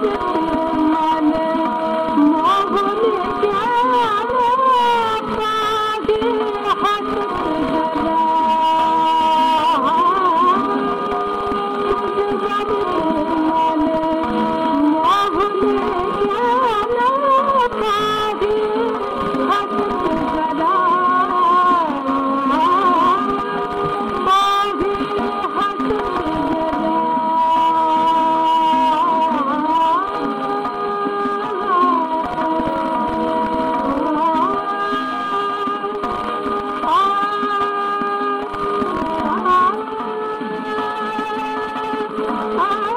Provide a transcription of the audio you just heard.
Thank. Ah.